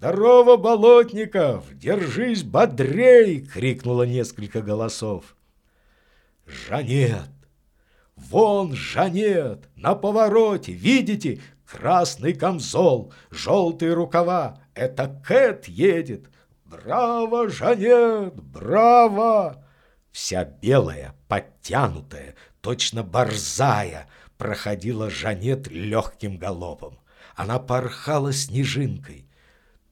«Здорово, Болотников! Держись бодрей!» — крикнуло несколько голосов. «Жанет! Вон Жанет! На повороте! Видите? Красный камзол, желтые рукава! Это Кэт едет! Браво, Жанет! Браво!» Вся белая, подтянутая, точно борзая, проходила Жанет легким галопом. Она порхала снежинкой.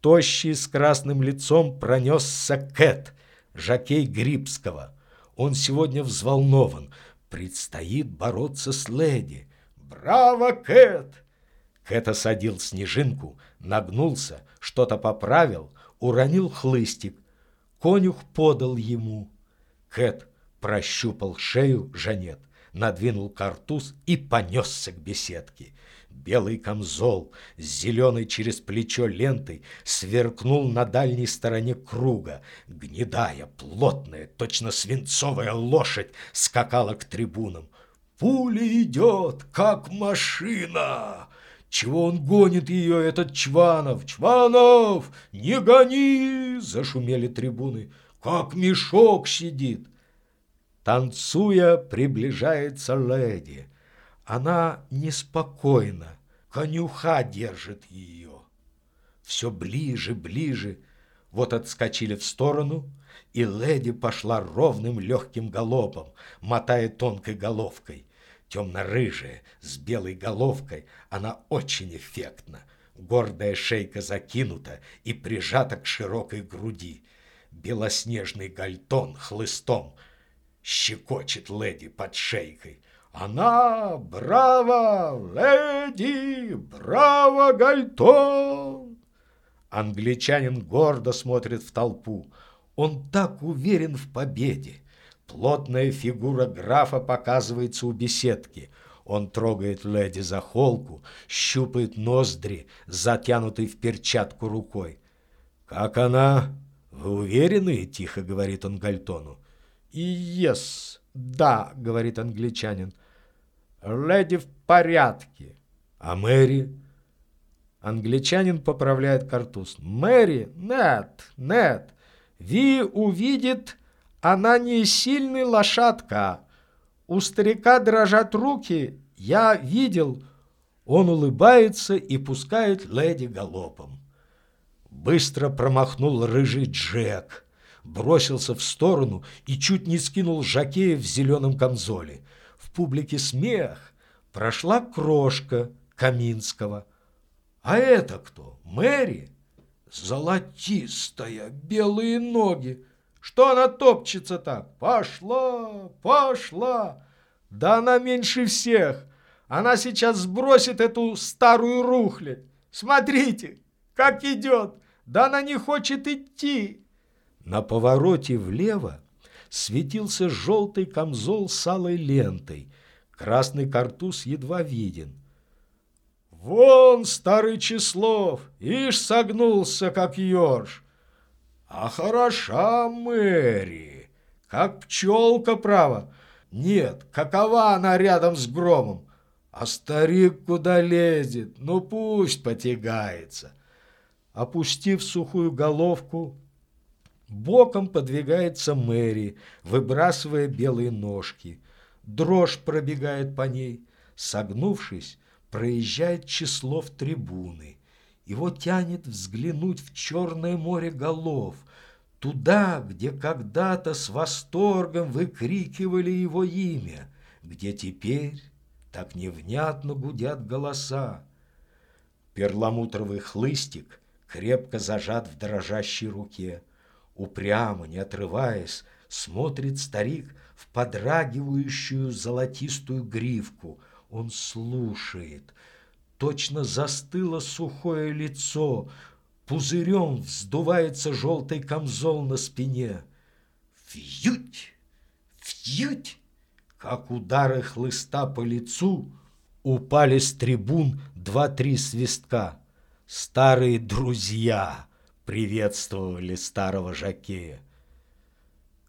Тощий с красным лицом пронесся Кэт, жакей Грибского. Он сегодня взволнован. Предстоит бороться с леди. «Браво, Кэт!» Кэт осадил снежинку, нагнулся, что-то поправил, уронил хлыстик. Конюх подал ему. Кэт прощупал шею Жанет, надвинул картуз и понесся к беседке. Белый камзол с зеленой через плечо лентой сверкнул на дальней стороне круга. Гнедая, плотная, точно свинцовая лошадь скакала к трибунам. «Пуля идет, как машина!» Чего он гонит ее, этот Чванов? Чванов, не гони! Зашумели трибуны. Как мешок сидит. Танцуя, приближается леди. Она неспокойна, конюха держит ее. Все ближе, ближе. Вот отскочили в сторону, и леди пошла ровным легким галопом, мотая тонкой головкой. Темно-рыжая, с белой головкой, она очень эффектна. Гордая шейка закинута и прижата к широкой груди. Белоснежный гальтон хлыстом щекочет леди под шейкой. Она, браво, леди, браво, Гальтон! Англичанин гордо смотрит в толпу. Он так уверен в победе. Плотная фигура графа показывается у беседки. Он трогает леди за холку, щупает ноздри, затянутой в перчатку рукой. «Как она? Вы уверены?» — тихо говорит он Гальтону. «И ес, да», — говорит англичанин. «Леди в порядке». «А Мэри?» Англичанин поправляет картуз. «Мэри? Нет, нет. Ви увидит, она не сильный лошадка. У старика дрожат руки, я видел». Он улыбается и пускает леди галопом. Быстро промахнул рыжий Джек, бросился в сторону и чуть не скинул жакея в зеленом камзоле в публике смех, прошла крошка Каминского. А это кто? Мэри? Золотистая, белые ноги. Что она топчется так? Пошла, пошла. Да она меньше всех. Она сейчас сбросит эту старую рухлядь. Смотрите, как идет. Да она не хочет идти. На повороте влево светился желтый камзол с алой лентой. Красный картуз едва виден. «Вон, старый Числов, ишь согнулся, как еж! А хороша Мэри, как пчелка, право! Нет, какова она рядом с громом! А старик куда лезет? Ну пусть потягается!» Опустив сухую головку, Боком подвигается Мэри, выбрасывая белые ножки. Дрожь пробегает по ней. Согнувшись, проезжает число в трибуны. Его тянет взглянуть в черное море голов, туда, где когда-то с восторгом выкрикивали его имя, где теперь так невнятно гудят голоса. Перламутровый хлыстик крепко зажат в дрожащей руке. Упрямо, не отрываясь, смотрит старик в подрагивающую золотистую гривку. Он слушает. Точно застыло сухое лицо. Пузырем вздувается желтый камзол на спине. Фьють! Фьють! Как удары хлыста по лицу упали с трибун два-три свистка. Старые друзья! Приветствовали старого жакея.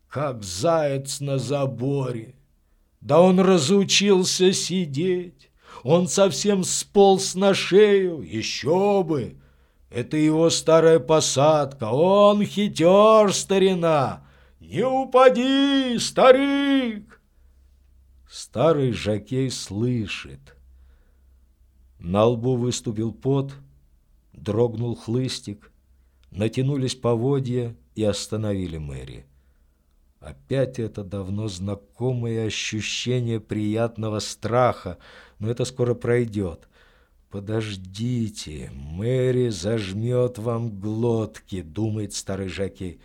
Как заяц на заборе. Да он разучился сидеть. Он совсем сполз на шею, еще бы. Это его старая посадка, он хитер, старина. Не упади, старик!» Старый жакей слышит. На лбу выступил пот, дрогнул хлыстик, натянулись поводья и остановили Мэри. Опять это давно знакомое ощущение приятного страха, но это скоро пройдет. «Подождите, Мэри зажмет вам глотки», — думает старый Жакей.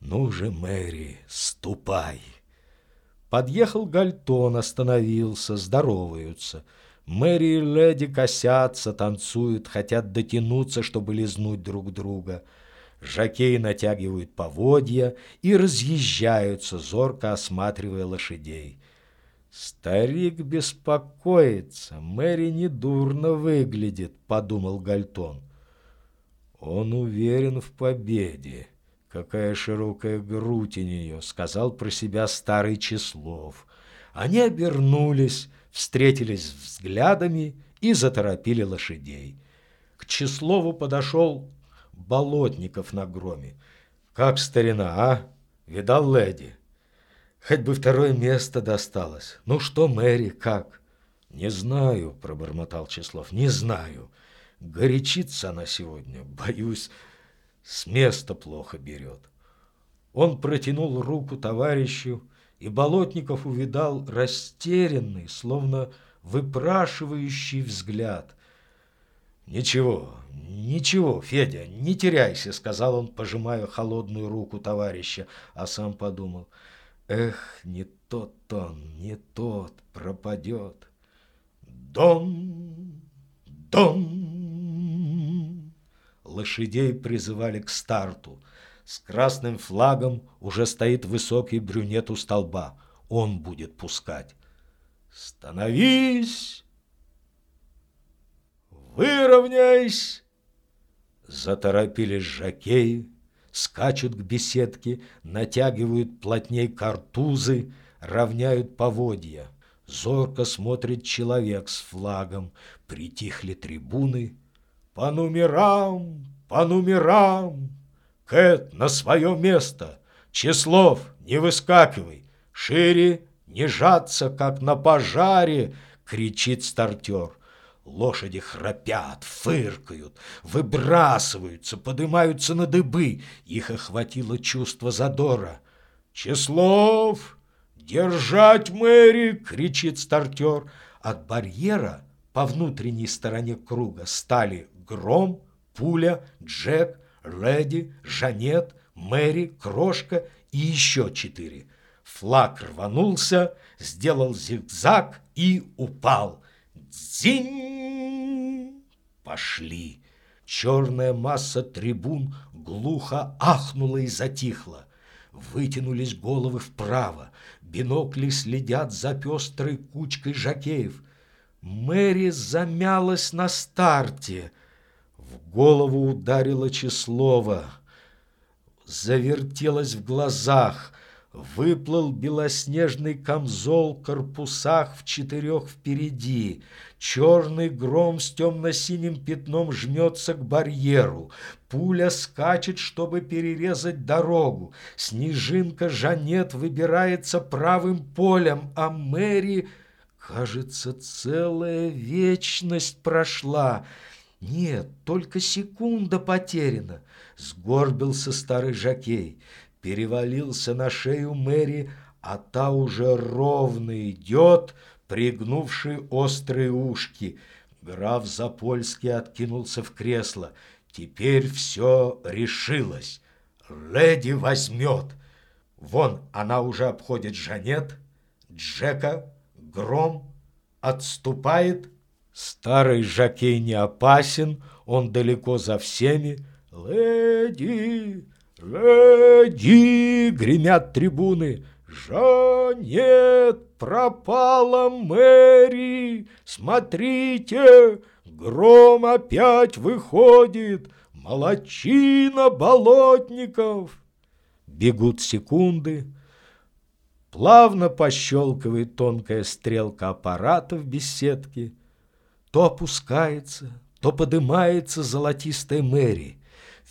«Ну же, Мэри, ступай!» Подъехал Гальтон, остановился, здороваются. Мэри и леди косятся, танцуют, хотят дотянуться, чтобы лизнуть друг друга. Жакеи натягивают поводья и разъезжаются, зорко осматривая лошадей. «Старик беспокоится, Мэри недурно выглядит», — подумал Гальтон. «Он уверен в победе. Какая широкая грудь у нее», — сказал про себя старый Числов. Они обернулись, встретились взглядами и заторопили лошадей. К Числову подошел Болотников на громе. «Как старина, а? Видал леди?» «Хоть бы второе место досталось. Ну что, Мэри, как?» «Не знаю», — пробормотал Числов, — «не знаю. Горячится она сегодня, боюсь, с места плохо берет». Он протянул руку товарищу, и Болотников увидал растерянный, словно выпрашивающий взгляд. «Ничего, ничего, Федя, не теряйся», — сказал он, пожимая холодную руку товарища, а сам подумал. «Эх, не тот он, не тот, пропадет». Дон, дон. Лошадей призывали к старту. С красным флагом уже стоит высокий брюнет у столба. Он будет пускать. «Становись!» Выровняйся! Заторопились жакеи, скачут к беседке, натягивают плотней картузы, равняют поводья. Зорко смотрит человек с флагом, притихли трибуны. По номерам, по номерам, Кэт на свое место, Числов, не выскакивай, шире не жаться, как на пожаре, кричит стартер. Лошади храпят, фыркают, выбрасываются, поднимаются на дыбы. Их охватило чувство задора. «Числов! Держать Мэри!» — кричит стартер. От барьера по внутренней стороне круга стали Гром, Пуля, Джек, Леди, Жанет, Мэри, Крошка и еще четыре. Флаг рванулся, сделал зигзаг и упал. Дзинь! Пошли. Черная масса трибун глухо ахнула и затихла. Вытянулись головы вправо. Бинокли следят за пестрой кучкой жакеев. Мэри замялась на старте. В голову ударило Числова. Завертелась в глазах — Выплыл белоснежный камзол корпусах в четырех впереди. Черный гром с темно-синим пятном жмется к барьеру. Пуля скачет, чтобы перерезать дорогу. Снежинка Жанет выбирается правым полем, а Мэри... Кажется, целая вечность прошла. Нет, только секунда потеряна. Сгорбился старый жакей перевалился на шею Мэри, а та уже ровно идет, пригнувший острые ушки. Граф Запольский откинулся в кресло. Теперь все решилось. Леди возьмет. Вон она уже обходит Жанет, Джека, Гром, отступает. Старый Жакей не опасен, он далеко за всеми. «Леди! «Леди!» — гремят трибуны. «Жанет! Пропала Мэри! Смотрите! Гром опять выходит! Молодчина болотников!» Бегут секунды. Плавно пощелкивает тонкая стрелка аппарата в беседке. То опускается, то подымается золотистая Мэри.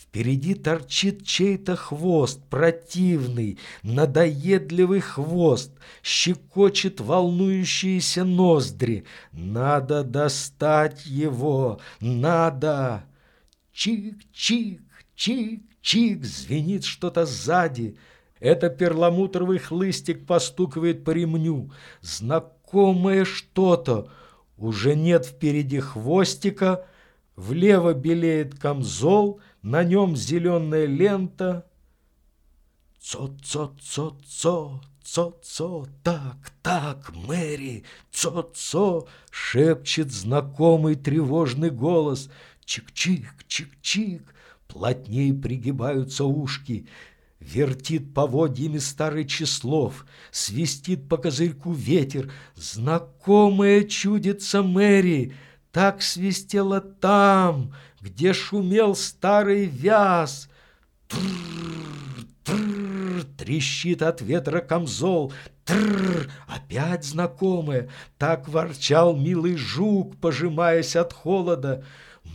Впереди торчит чей-то хвост, противный, надоедливый хвост, щекочет волнующиеся ноздри. Надо достать его, надо. Чик-чик, чик-чик, звенит что-то сзади. Это перламутровый хлыстик постукивает по ремню. Знакомое что-то. Уже нет впереди хвостика, влево белеет камзол, на нем зеленая лента. Цо-цо-цо-цо, цо-цо, так, так, Мэри, цо-цо, шепчет знакомый тревожный голос. Чик-чик, чик-чик, плотнее пригибаются ушки. Вертит поводьями старый числов, Свистит по козырьку ветер. Знакомая чудится Мэри, Так свистела там, Где шумел старый вяз. Трррр, трррр, трещит от ветра камзол. Трррр, опять знакомая. Так ворчал милый жук, пожимаясь от холода.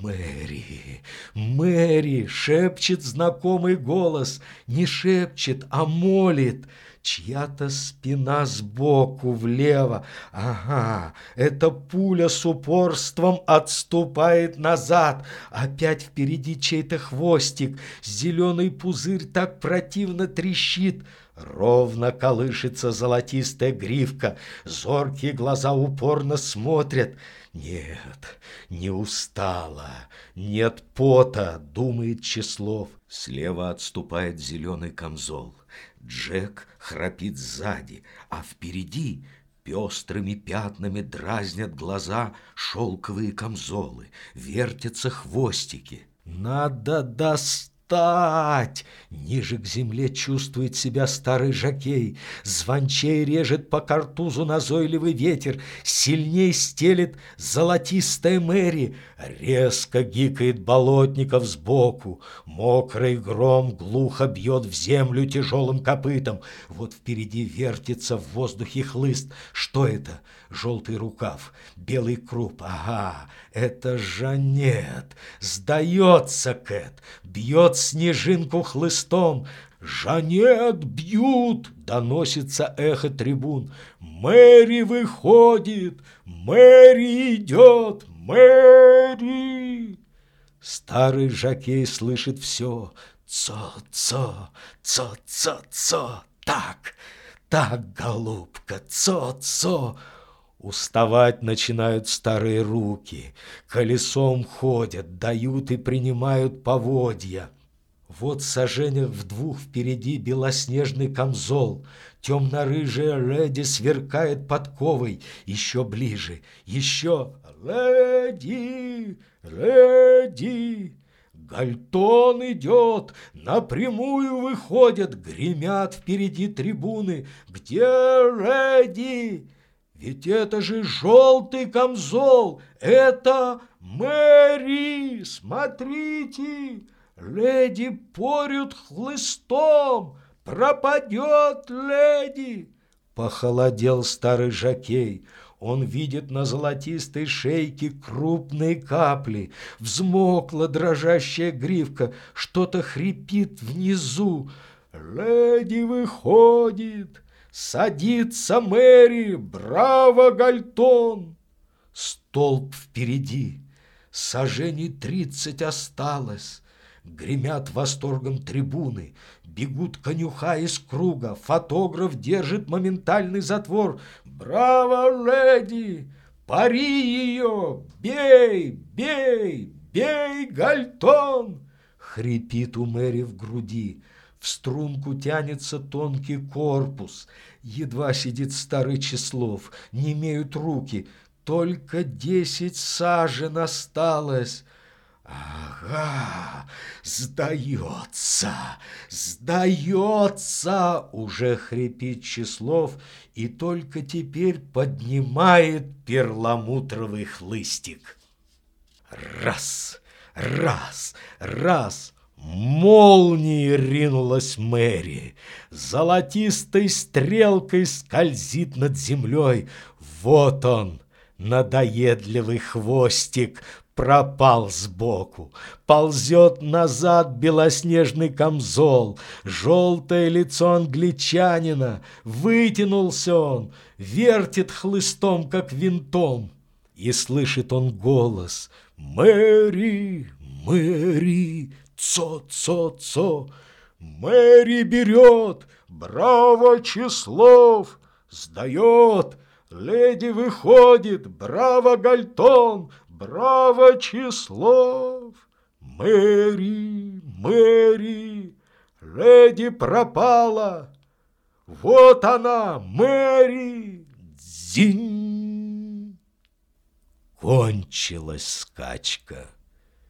«Мэри, Мэри!» — шепчет знакомый голос. Не шепчет, а молит. Чья-то спина сбоку влево. Ага, эта пуля с упорством отступает назад. Опять впереди чей-то хвостик. Зеленый пузырь так противно трещит. Ровно колышется золотистая гривка, зоркие глаза упорно смотрят. Нет, не устала, нет пота, думает Числов. Слева отступает зеленый камзол. Джек храпит сзади, а впереди Пестрыми пятнами дразнят глаза шелковые камзолы, вертятся хвостики. Надо достать! Встать! Ниже к земле чувствует себя старый жакей. Звончей режет по картузу назойливый ветер. Сильней стелет золотистая Мэри. Резко гикает болотников сбоку. Мокрый гром глухо бьет в землю тяжелым копытом. Вот впереди вертится в воздухе хлыст. Что это? Желтый рукав, белый круп. Ага, это Жанет. Сдается Кэт. Бьет снежинку хлыстом. «Жанет бьют!» — доносится эхо трибун. «Мэри выходит! Мэри идет! Мэри!» Старый жакей слышит все. «Цо-цо! Цо-цо-цо! Так! Так, голубка! Цо-цо!» Уставать начинают старые руки, колесом ходят, дают и принимают поводья. Вот в в двух впереди белоснежный камзол, темно-рыжая леди сверкает подковой, еще ближе, еще «Леди! Леди!» Гальтон идет, напрямую выходят, гремят впереди трибуны. «Где леди?» Ведь это же желтый камзол, это Мэри, смотрите, леди порют хлыстом, пропадет леди. Похолодел старый жакей, он видит на золотистой шейке крупные капли, взмокла дрожащая гривка, что-то хрипит внизу. Леди выходит, Садится Мэри, браво, Гальтон! Столб впереди, сажений тридцать осталось. Гремят восторгом трибуны, бегут конюха из круга, фотограф держит моментальный затвор. Браво, леди! Пари ее! Бей, бей, бей, Гальтон! Хрипит у Мэри в груди. В струнку тянется тонкий корпус. Едва сидит старый Числов, не имеют руки. Только десять сажен осталось. «Ага, сдается, сдается!» Уже хрипит Числов и только теперь поднимает перламутровый хлыстик. Раз, раз, раз, Молнией ринулась Мэри, золотистой стрелкой скользит над землей. Вот он, надоедливый хвостик, пропал сбоку. Ползет назад белоснежный камзол, Желтое лицо англичанина, Вытянулся он, вертит хлыстом, как винтом. И слышит он голос. «Мэри, Мэри, цо-цо-цо!» Мэри берет, браво, Числов, сдает, Леди выходит, браво, Гальтон, браво, Числов. Мэри, Мэри, леди пропала, Вот она, Мэри, дзинь. Кончилась скачка.